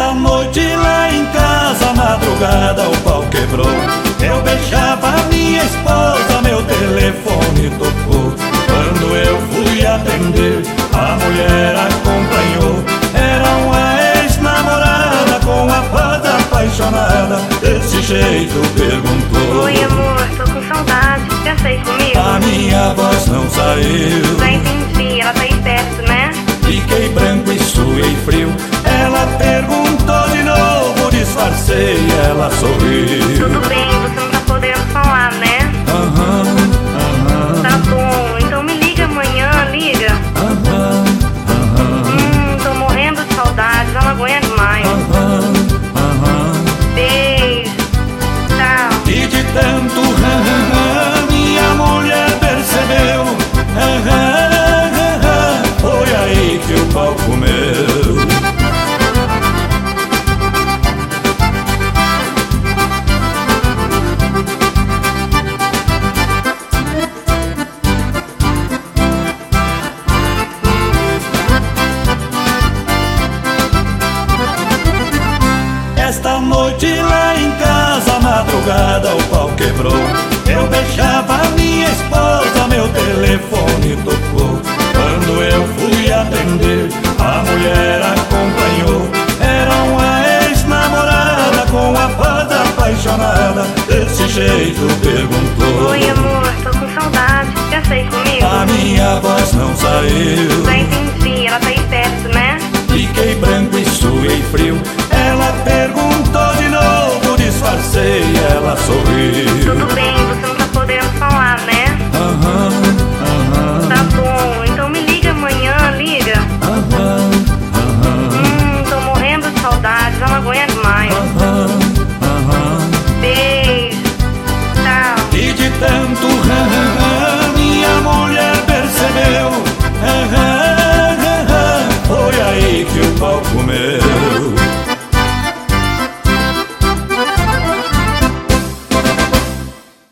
certa noite lá em casa, madrugada o pau quebrou. Eu beijava minha esposa, meu telefone tocou. Quando eu fui atender, a mulher acompanhou. Era uma ex-namorada com a fada apaixonada. Desse jeito perguntou: Oi, amor, tô com saudade, já sei comigo. A minha voz não saiu. Ela sorriu. Tudo bem, você não tá podendo falar, né? Aham, aham, Tá bom, então me liga amanhã, liga. aham, aham, Hum, tô morrendo de saudade, não aguento mais. aham, aham. Beijo. Tchau. E de tanto aham, minha mulher percebeu. Aham, aham, Foi aí que o pau comeu. Esta noite lá em casa, madrugada, o pau quebrou. Eu beijava minha esposa, meu telefone tocou. Quando eu fui atender, a mulher acompanhou. Era uma ex-namorada com a voz apaixonada. Desse jeito perguntou: Tudo bem, você não tá podendo falar, né? Aham, aham. Tá bom, então me liga amanhã, liga. Aham, aham. Hum, tô morrendo de saudade, já não aguento mais. Aham, aham. Beijo, tchau. E de tanto minha mulher percebeu. Aham, aham. Foi aí que o pau comeu.